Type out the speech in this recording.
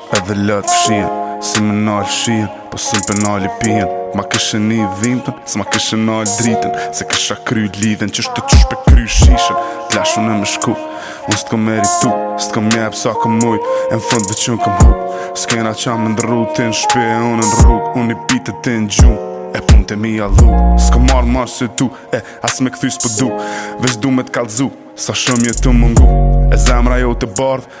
Edhe lotët fshihen, si me nalë shiun Po si më pe nali pijen Ma kishe një dhimtën, s'ma kishe nalë dritën S'e kisha kry lidhjen, qysh tash pe kry shishën Plashu në me shku, unë s'të kom meritu S'të kom jepë sa kom muj, e në fund veq unë kom hup S'kena qa me ndërru, ti në shpe e unë në rrug Unë i pitë ti në gjumë, e pun të mi allu S'ko marë marë si tu, e as me kthy s'po du Veq du me t'kallzu, sa shumë je tu mungu E zemra jo të bardhë,